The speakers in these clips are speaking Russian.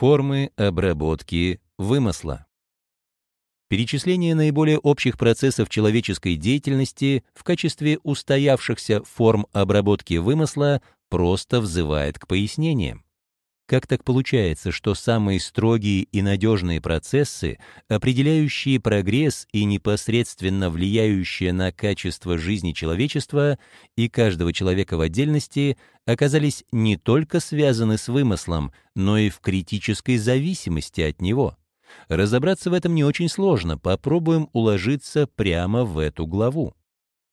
Формы обработки вымысла. Перечисление наиболее общих процессов человеческой деятельности в качестве устоявшихся форм обработки вымысла просто взывает к пояснениям. Как так получается, что самые строгие и надежные процессы, определяющие прогресс и непосредственно влияющие на качество жизни человечества и каждого человека в отдельности, оказались не только связаны с вымыслом, но и в критической зависимости от него? Разобраться в этом не очень сложно, попробуем уложиться прямо в эту главу.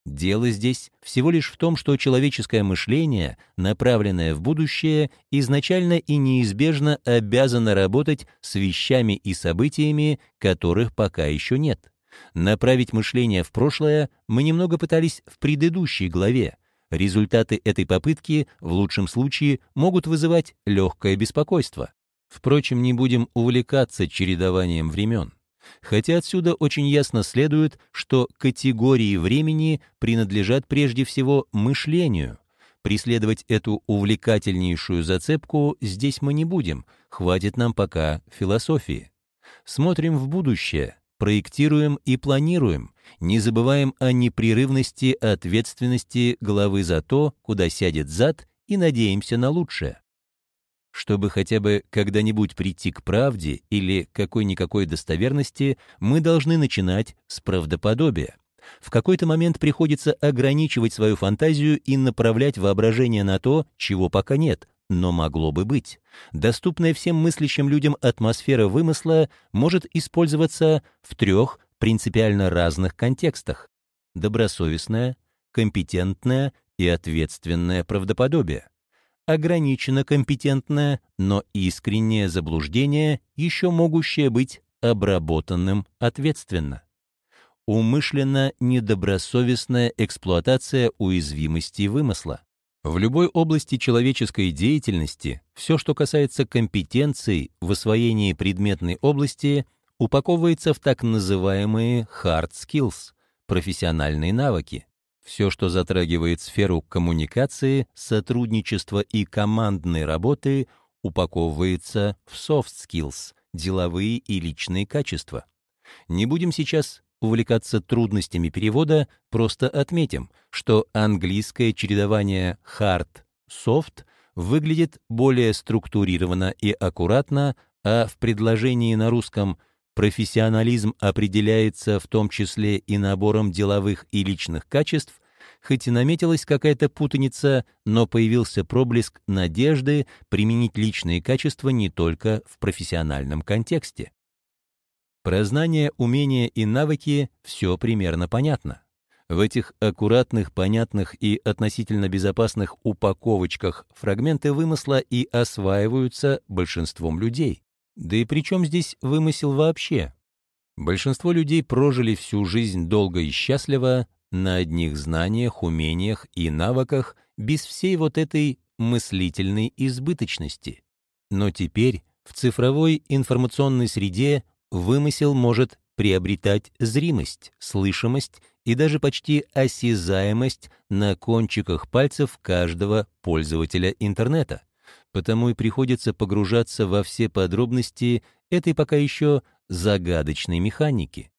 Дело здесь всего лишь в том, что человеческое мышление, направленное в будущее, изначально и неизбежно обязано работать с вещами и событиями, которых пока еще нет. Направить мышление в прошлое мы немного пытались в предыдущей главе. Результаты этой попытки в лучшем случае могут вызывать легкое беспокойство. Впрочем, не будем увлекаться чередованием времен хотя отсюда очень ясно следует, что категории времени принадлежат прежде всего мышлению. Преследовать эту увлекательнейшую зацепку здесь мы не будем, хватит нам пока философии. Смотрим в будущее, проектируем и планируем, не забываем о непрерывности ответственности головы за то, куда сядет зад, и надеемся на лучшее. Чтобы хотя бы когда-нибудь прийти к правде или какой-никакой достоверности, мы должны начинать с правдоподобия. В какой-то момент приходится ограничивать свою фантазию и направлять воображение на то, чего пока нет, но могло бы быть. Доступная всем мыслящим людям атмосфера вымысла может использоваться в трех принципиально разных контекстах. Добросовестное, компетентное и ответственное правдоподобие ограниченно компетентное, но искреннее заблуждение, еще могущее быть обработанным ответственно. Умышленно недобросовестная эксплуатация уязвимости вымысла. В любой области человеческой деятельности все, что касается компетенций в освоении предметной области, упаковывается в так называемые hard skills – профессиональные навыки. Все, что затрагивает сферу коммуникации, сотрудничества и командной работы, упаковывается в soft skills, деловые и личные качества. Не будем сейчас увлекаться трудностями перевода, просто отметим, что английское чередование hard-soft выглядит более структурированно и аккуратно, а в предложении на русском Профессионализм определяется в том числе и набором деловых и личных качеств, хоть и наметилась какая-то путаница, но появился проблеск надежды применить личные качества не только в профессиональном контексте. Про знания, умения и навыки все примерно понятно. В этих аккуратных, понятных и относительно безопасных упаковочках фрагменты вымысла и осваиваются большинством людей. Да и при чем здесь вымысел вообще? Большинство людей прожили всю жизнь долго и счастливо на одних знаниях, умениях и навыках без всей вот этой мыслительной избыточности. Но теперь в цифровой информационной среде вымысел может приобретать зримость, слышимость и даже почти осязаемость на кончиках пальцев каждого пользователя интернета потому и приходится погружаться во все подробности этой пока еще загадочной механики.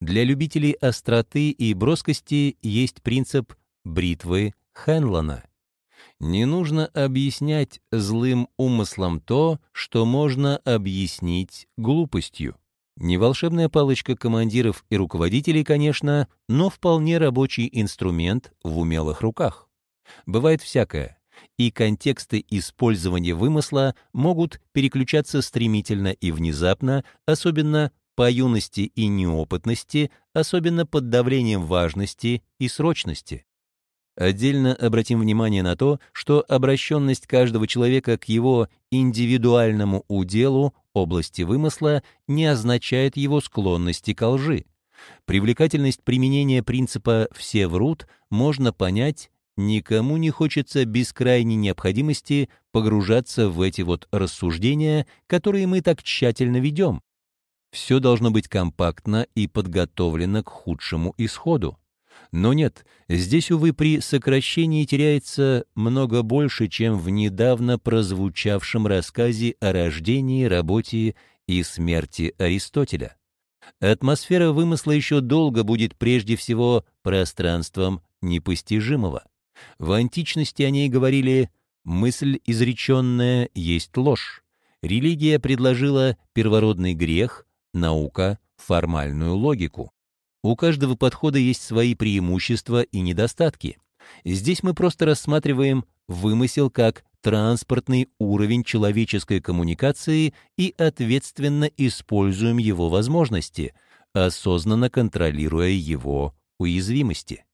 Для любителей остроты и броскости есть принцип бритвы Хенлона. Не нужно объяснять злым умыслом то, что можно объяснить глупостью. Не волшебная палочка командиров и руководителей, конечно, но вполне рабочий инструмент в умелых руках. Бывает всякое и контексты использования вымысла могут переключаться стремительно и внезапно, особенно по юности и неопытности, особенно под давлением важности и срочности. Отдельно обратим внимание на то, что обращенность каждого человека к его индивидуальному уделу, области вымысла, не означает его склонности к лжи. Привлекательность применения принципа «все врут» можно понять Никому не хочется без крайней необходимости погружаться в эти вот рассуждения, которые мы так тщательно ведем. Все должно быть компактно и подготовлено к худшему исходу. Но нет, здесь, увы, при сокращении теряется много больше, чем в недавно прозвучавшем рассказе о рождении, работе и смерти Аристотеля. Атмосфера вымысла еще долго будет прежде всего пространством непостижимого. В античности о ней говорили «мысль изреченная есть ложь». Религия предложила первородный грех, наука — формальную логику. У каждого подхода есть свои преимущества и недостатки. Здесь мы просто рассматриваем вымысел как транспортный уровень человеческой коммуникации и ответственно используем его возможности, осознанно контролируя его уязвимости.